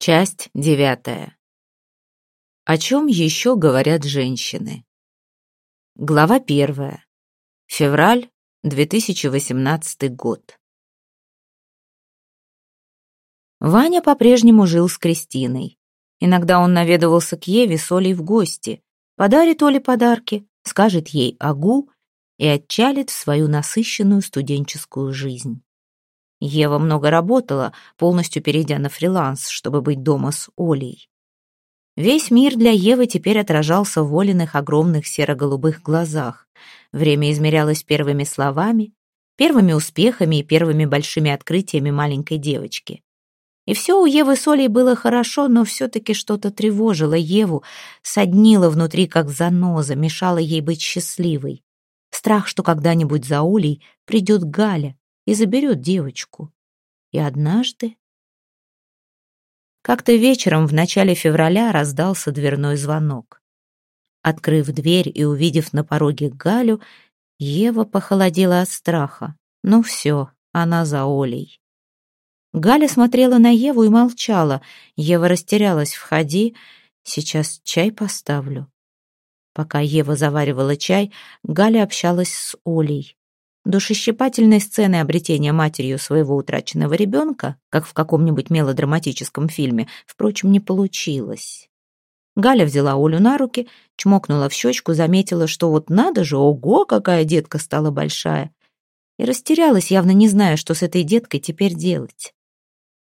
Часть девятая. О чем еще говорят женщины? Глава первая. Февраль 2018 год. Ваня по-прежнему жил с Кристиной. Иногда он наведывался к Еве с Олей в гости, подарит Оле подарки, скажет ей «агу» и отчалит в свою насыщенную студенческую жизнь. Ева много работала, полностью перейдя на фриланс, чтобы быть дома с Олей. Весь мир для Евы теперь отражался в Олиных огромных серо-голубых глазах. Время измерялось первыми словами, первыми успехами и первыми большими открытиями маленькой девочки. И все у Евы с Олей было хорошо, но все-таки что-то тревожило Еву, соднило внутри, как заноза, мешало ей быть счастливой. Страх, что когда-нибудь за Олей придет Галя, и заберет девочку. И однажды... Как-то вечером в начале февраля раздался дверной звонок. Открыв дверь и увидев на пороге Галю, Ева похолодела от страха. Ну все, она за Олей. Галя смотрела на Еву и молчала. Ева растерялась. «Входи, сейчас чай поставлю». Пока Ева заваривала чай, Галя общалась с Олей. Душещипательной сцены обретения матерью своего утраченного ребенка, как в каком-нибудь мелодраматическом фильме, впрочем, не получилось. Галя взяла Олю на руки, чмокнула в щечку, заметила, что вот надо же, ого, какая детка стала большая, и растерялась, явно не зная, что с этой деткой теперь делать.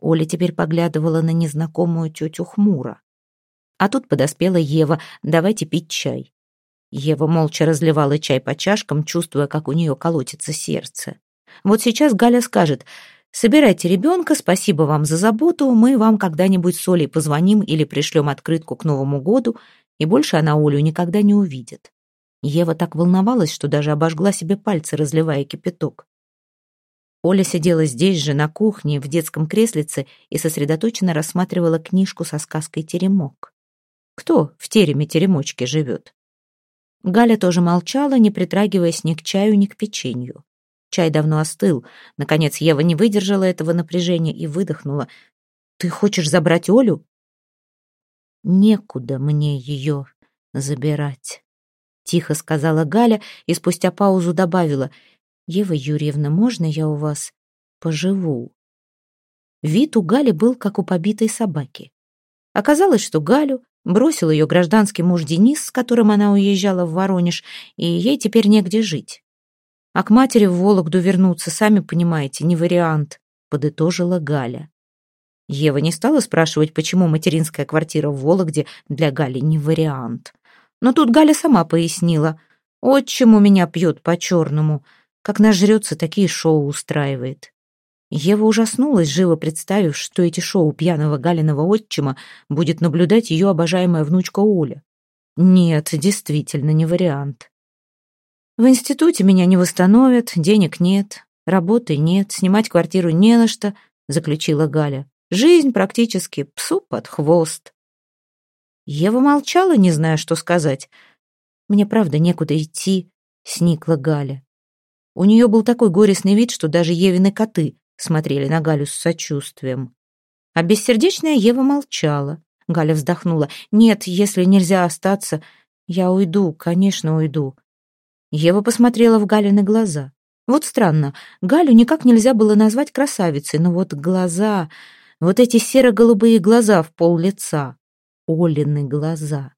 Оля теперь поглядывала на незнакомую тетю хмуро. А тут подоспела Ева, давайте пить чай. Ева молча разливала чай по чашкам, чувствуя, как у нее колотится сердце. Вот сейчас Галя скажет «Собирайте ребенка, спасибо вам за заботу, мы вам когда-нибудь с Олей позвоним или пришлем открытку к Новому году», и больше она Олю никогда не увидит. Ева так волновалась, что даже обожгла себе пальцы, разливая кипяток. Оля сидела здесь же, на кухне, в детском креслице и сосредоточенно рассматривала книжку со сказкой «Теремок». Кто в тереме теремочки живет? Галя тоже молчала, не притрагиваясь ни к чаю, ни к печенью. Чай давно остыл. Наконец Ева не выдержала этого напряжения и выдохнула. «Ты хочешь забрать Олю?» «Некуда мне ее забирать», — тихо сказала Галя и спустя паузу добавила. «Ева Юрьевна, можно я у вас поживу?» Вид у Гали был, как у побитой собаки. Оказалось, что Галю Бросил ее гражданский муж Денис, с которым она уезжала в Воронеж, и ей теперь негде жить. А к матери в Вологду вернуться, сами понимаете, не вариант, подытожила Галя. Ева не стала спрашивать, почему материнская квартира в Вологде для Гали не вариант. Но тут Галя сама пояснила. «Отчим у меня пьет по-черному. Как нажрется, такие шоу устраивает. Ева ужаснулась, живо представив, что эти шоу пьяного Галиного отчима будет наблюдать ее обожаемая внучка Оля. Нет, действительно, не вариант. В институте меня не восстановят, денег нет, работы нет, снимать квартиру не на что, заключила Галя. Жизнь практически псу под хвост. Ева молчала, не зная, что сказать. Мне правда некуда идти, сникла Галя. У нее был такой горестный вид, что даже Евины коты смотрели на Галю с сочувствием. А бессердечная Ева молчала. Галя вздохнула. «Нет, если нельзя остаться, я уйду, конечно, уйду». Ева посмотрела в Галины глаза. Вот странно, Галю никак нельзя было назвать красавицей, но вот глаза, вот эти серо-голубые глаза в пол лица, Олины глаза.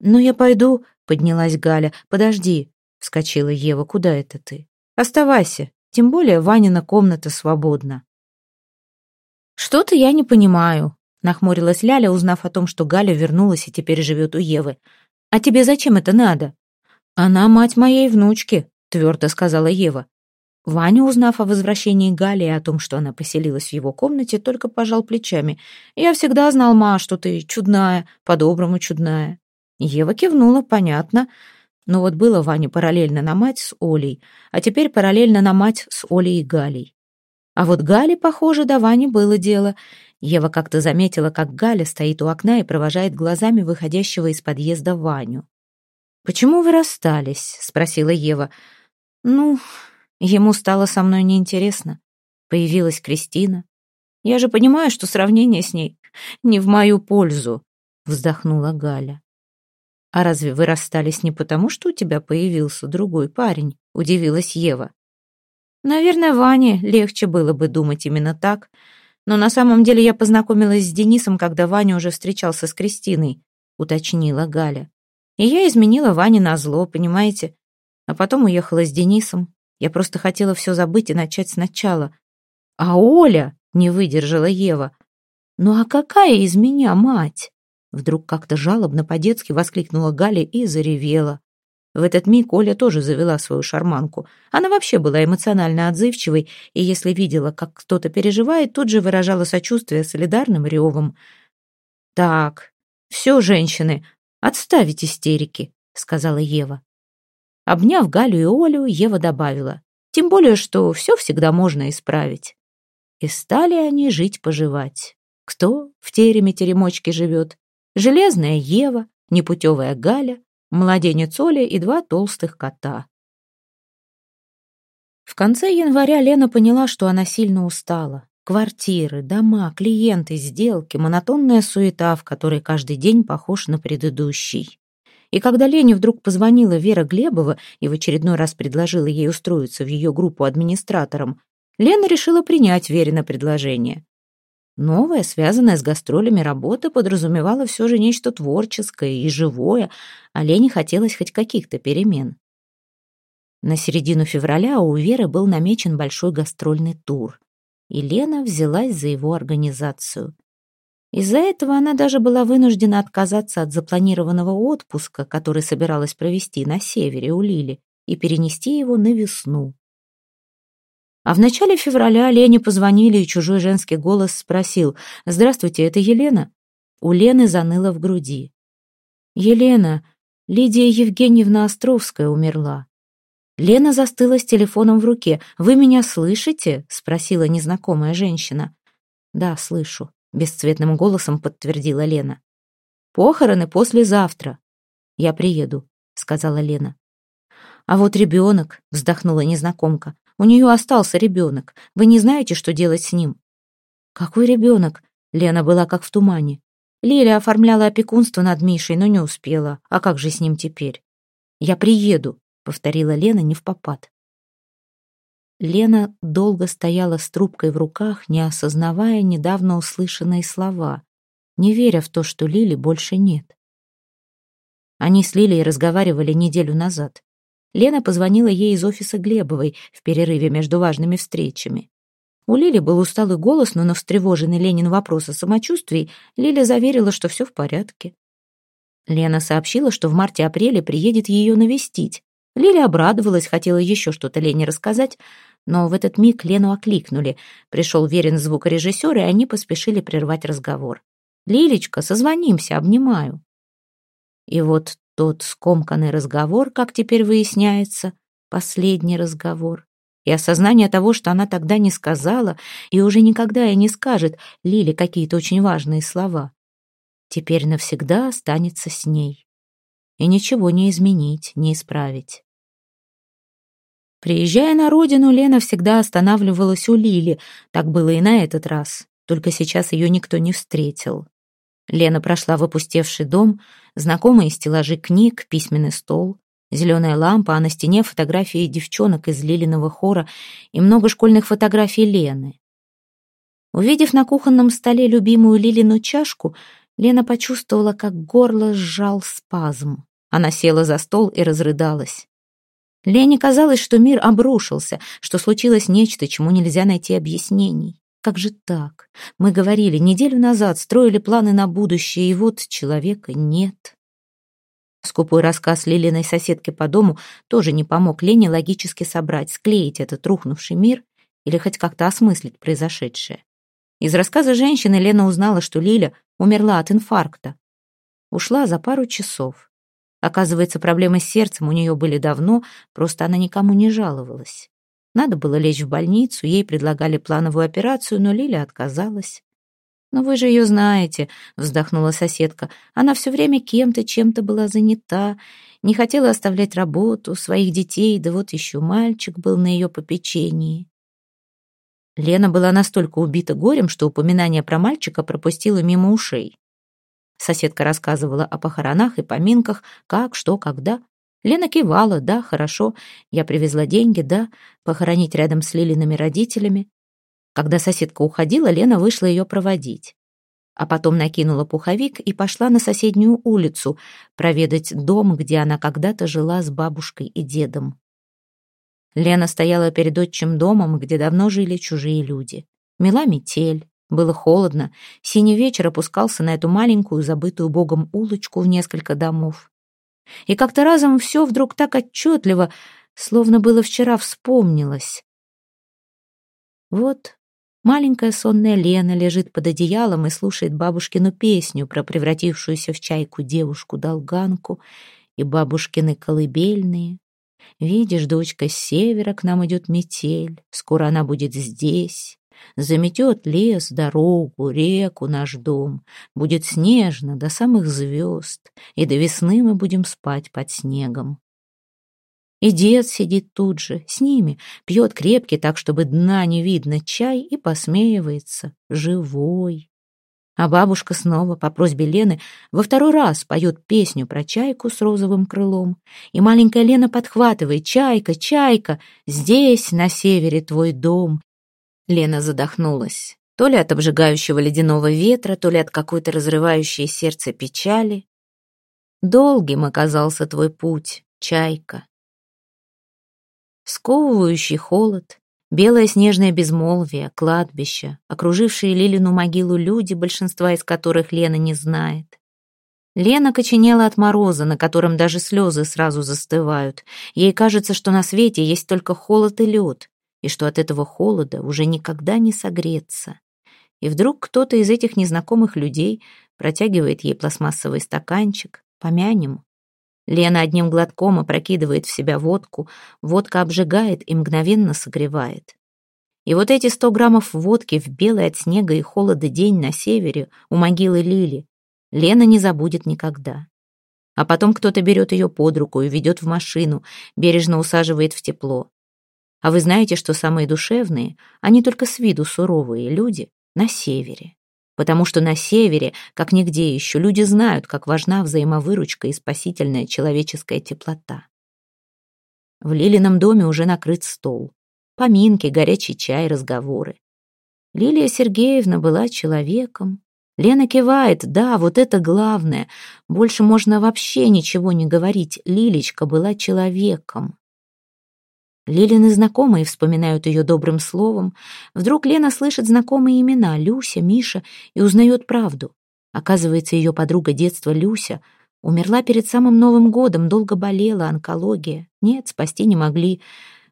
«Ну, я пойду», — поднялась Галя. «Подожди», — вскочила Ева, — «куда это ты?» «Оставайся, тем более Ванина комната свободна. «Что-то я не понимаю», — нахмурилась Ляля, узнав о том, что Галя вернулась и теперь живет у Евы. «А тебе зачем это надо?» «Она мать моей внучки», — твердо сказала Ева. Ваня, узнав о возвращении Гали и о том, что она поселилась в его комнате, только пожал плечами. «Я всегда знал, ма, что ты чудная, по-доброму чудная». Ева кивнула, понятно. Но вот было Ване параллельно на мать с Олей, а теперь параллельно на мать с Олей и Галей. А вот Гале, похоже, до Вани было дело. Ева как-то заметила, как Галя стоит у окна и провожает глазами выходящего из подъезда Ваню. «Почему вы расстались?» — спросила Ева. «Ну, ему стало со мной неинтересно. Появилась Кристина. Я же понимаю, что сравнение с ней не в мою пользу», — вздохнула Галя. «А разве вы расстались не потому, что у тебя появился другой парень?» — удивилась Ева. «Наверное, Ване легче было бы думать именно так. Но на самом деле я познакомилась с Денисом, когда Ваня уже встречался с Кристиной», — уточнила Галя. «И я изменила Ване на зло, понимаете? А потом уехала с Денисом. Я просто хотела все забыть и начать сначала. А Оля не выдержала Ева. «Ну а какая из меня мать?» Вдруг как-то жалобно по-детски воскликнула Галя и заревела. В этот миг Оля тоже завела свою шарманку. Она вообще была эмоционально отзывчивой, и если видела, как кто-то переживает, тут же выражала сочувствие солидарным ревом. «Так, все, женщины, отставить истерики», — сказала Ева. Обняв Галю и Олю, Ева добавила. «Тем более, что все всегда можно исправить». И стали они жить-поживать. Кто в тереме-теремочке живет? Железная Ева, непутевая Галя, младенец Оля и два толстых кота. В конце января Лена поняла, что она сильно устала. Квартиры, дома, клиенты, сделки, монотонная суета, в которой каждый день похож на предыдущий. И когда Лене вдруг позвонила Вера Глебова и в очередной раз предложила ей устроиться в ее группу администратором, Лена решила принять Верина предложение. Новая, связанная с гастролями работа, подразумевала все же нечто творческое и живое, а Лене хотелось хоть каких-то перемен. На середину февраля у Веры был намечен большой гастрольный тур, и Лена взялась за его организацию. Из-за этого она даже была вынуждена отказаться от запланированного отпуска, который собиралась провести на севере у Лили, и перенести его на весну. А в начале февраля Лене позвонили, и чужой женский голос спросил «Здравствуйте, это Елена?» У Лены заныло в груди. «Елена, Лидия Евгеньевна Островская умерла». Лена застыла с телефоном в руке. «Вы меня слышите?» — спросила незнакомая женщина. «Да, слышу», — бесцветным голосом подтвердила Лена. «Похороны послезавтра». «Я приеду», — сказала Лена. «А вот ребенок», — вздохнула незнакомка. У нее остался ребенок. Вы не знаете, что делать с ним?» «Какой ребенок?» Лена была как в тумане. Лиля оформляла опекунство над Мишей, но не успела. А как же с ним теперь? «Я приеду», — повторила Лена не в попад. Лена долго стояла с трубкой в руках, не осознавая недавно услышанные слова, не веря в то, что Лили больше нет. Они с Лилей разговаривали неделю назад. Лена позвонила ей из офиса Глебовой в перерыве между важными встречами. У Лили был усталый голос, но на встревоженный Ленин вопрос о самочувствии Лиля заверила, что все в порядке. Лена сообщила, что в марте-апреле приедет ее навестить. Лиля обрадовалась, хотела еще что-то Лене рассказать, но в этот миг Лену окликнули. Пришел верен звукорежиссер, и они поспешили прервать разговор. «Лилечка, созвонимся, обнимаю». И вот тот скомканный разговор, как теперь выясняется, последний разговор. И осознание того, что она тогда не сказала и уже никогда и не скажет Лиле какие-то очень важные слова, теперь навсегда останется с ней. И ничего не изменить, не исправить. Приезжая на родину, Лена всегда останавливалась у Лили. Так было и на этот раз. Только сейчас ее никто не встретил. Лена прошла в опустевший дом, знакомые стеллажи книг, письменный стол, зеленая лампа, а на стене фотографии девчонок из Лилиного хора и много школьных фотографий Лены. Увидев на кухонном столе любимую Лилину чашку, Лена почувствовала, как горло сжал спазм. Она села за стол и разрыдалась. Лене казалось, что мир обрушился, что случилось нечто, чему нельзя найти объяснений. Как же так? Мы говорили неделю назад, строили планы на будущее, и вот человека нет. Скупой рассказ Лилиной соседки по дому тоже не помог Лене логически собрать, склеить этот рухнувший мир или хоть как-то осмыслить произошедшее. Из рассказа женщины Лена узнала, что Лиля умерла от инфаркта. Ушла за пару часов. Оказывается, проблемы с сердцем у нее были давно, просто она никому не жаловалась. Надо было лечь в больницу, ей предлагали плановую операцию, но Лиля отказалась. «Но вы же ее знаете», — вздохнула соседка. «Она все время кем-то, чем-то была занята, не хотела оставлять работу, своих детей, да вот еще мальчик был на ее попечении». Лена была настолько убита горем, что упоминание про мальчика пропустила мимо ушей. Соседка рассказывала о похоронах и поминках, как, что, когда. Лена кивала, да, хорошо, я привезла деньги, да, похоронить рядом с Лилиными родителями. Когда соседка уходила, Лена вышла ее проводить. А потом накинула пуховик и пошла на соседнюю улицу проведать дом, где она когда-то жила с бабушкой и дедом. Лена стояла перед отчим домом, где давно жили чужие люди. Мела метель, было холодно, синий вечер опускался на эту маленькую, забытую богом улочку в несколько домов. И как-то разом все вдруг так отчетливо, словно было вчера вспомнилось. Вот маленькая сонная Лена лежит под одеялом и слушает бабушкину песню про превратившуюся в чайку девушку-долганку и бабушкины колыбельные. Видишь, дочка, с севера к нам идет метель, скоро она будет здесь. Заметет лес, дорогу, реку, наш дом. Будет снежно до самых звезд, и до весны мы будем спать под снегом. И дед сидит тут же, с ними, пьет крепкий так, чтобы дна не видно, чай и посмеивается, живой. А бабушка снова, по просьбе Лены, во второй раз поет песню про чайку с розовым крылом. И маленькая Лена подхватывает «Чайка, чайка, здесь, на севере, твой дом». Лена задохнулась. То ли от обжигающего ледяного ветра, то ли от какой-то разрывающей сердце печали. Долгим оказался твой путь, чайка. Сковывающий холод, Белое снежное безмолвие, кладбище, окружившие Лилину могилу люди, большинства из которых Лена не знает. Лена коченела от мороза, на котором даже слезы сразу застывают. Ей кажется, что на свете есть только холод и лед, и что от этого холода уже никогда не согреться. И вдруг кто-то из этих незнакомых людей протягивает ей пластмассовый стаканчик. Помянем. Лена одним глотком опрокидывает в себя водку, водка обжигает и мгновенно согревает. И вот эти сто граммов водки в белый от снега и холода день на севере у могилы Лили Лена не забудет никогда. А потом кто-то берет ее под руку и ведет в машину, бережно усаживает в тепло. А вы знаете, что самые душевные, они только с виду суровые люди на севере потому что на севере, как нигде еще, люди знают, как важна взаимовыручка и спасительная человеческая теплота. В Лилином доме уже накрыт стол. Поминки, горячий чай, разговоры. Лилия Сергеевна была человеком. Лена кивает, да, вот это главное. Больше можно вообще ничего не говорить. Лилечка была человеком. Лилины знакомые вспоминают ее добрым словом. Вдруг Лена слышит знакомые имена — Люся, Миша, и узнает правду. Оказывается, ее подруга детства Люся умерла перед самым Новым годом, долго болела, онкология. Нет, спасти не могли.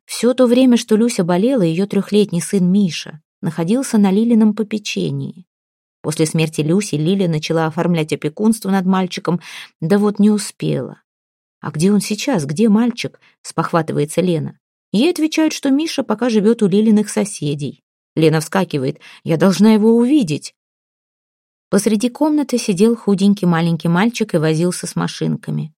Все то время, что Люся болела, ее трехлетний сын Миша находился на Лилином попечении. После смерти Люси Лиля начала оформлять опекунство над мальчиком, да вот не успела. «А где он сейчас? Где мальчик?» — спохватывается Лена. Ей отвечают, что Миша пока живет у Лилиных соседей. Лена вскакивает. «Я должна его увидеть». Посреди комнаты сидел худенький маленький мальчик и возился с машинками.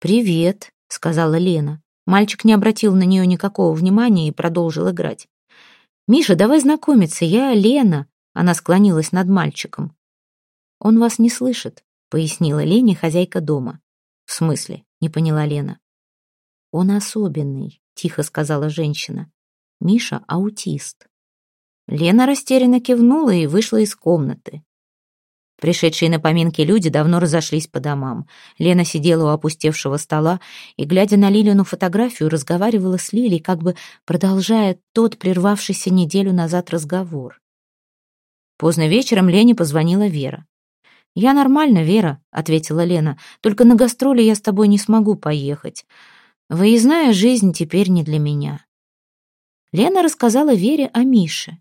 «Привет», — сказала Лена. Мальчик не обратил на нее никакого внимания и продолжил играть. «Миша, давай знакомиться, я Лена», — она склонилась над мальчиком. «Он вас не слышит», — пояснила Лене хозяйка дома. «В смысле?» — не поняла Лена. «Он особенный тихо сказала женщина. Миша аутист. Лена растерянно кивнула и вышла из комнаты. Пришедшие на поминки люди давно разошлись по домам. Лена сидела у опустевшего стола и, глядя на Лилину фотографию, разговаривала с Лилей, как бы продолжая тот прервавшийся неделю назад разговор. Поздно вечером Лене позвонила Вера. «Я нормально, Вера», — ответила Лена, «только на гастроли я с тобой не смогу поехать. Выездная жизнь теперь не для меня. Лена рассказала Вере о Мише.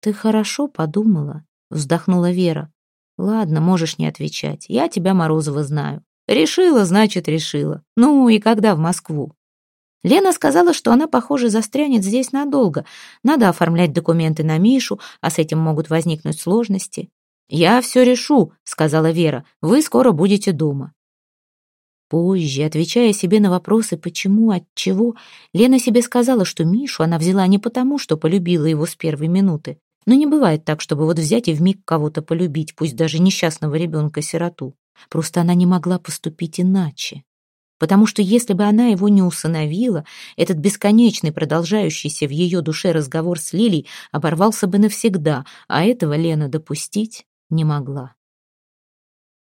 «Ты хорошо подумала», — вздохнула Вера. «Ладно, можешь не отвечать. Я тебя, Морозова, знаю. Решила, значит, решила. Ну и когда в Москву?» Лена сказала, что она, похоже, застрянет здесь надолго. Надо оформлять документы на Мишу, а с этим могут возникнуть сложности. «Я все решу», — сказала Вера. «Вы скоро будете дома». Позже, отвечая себе на вопросы «почему?», «от чего?», Лена себе сказала, что Мишу она взяла не потому, что полюбила его с первой минуты. Но не бывает так, чтобы вот взять и вмиг кого-то полюбить, пусть даже несчастного ребенка-сироту. Просто она не могла поступить иначе. Потому что если бы она его не усыновила, этот бесконечный, продолжающийся в ее душе разговор с Лилей оборвался бы навсегда, а этого Лена допустить не могла.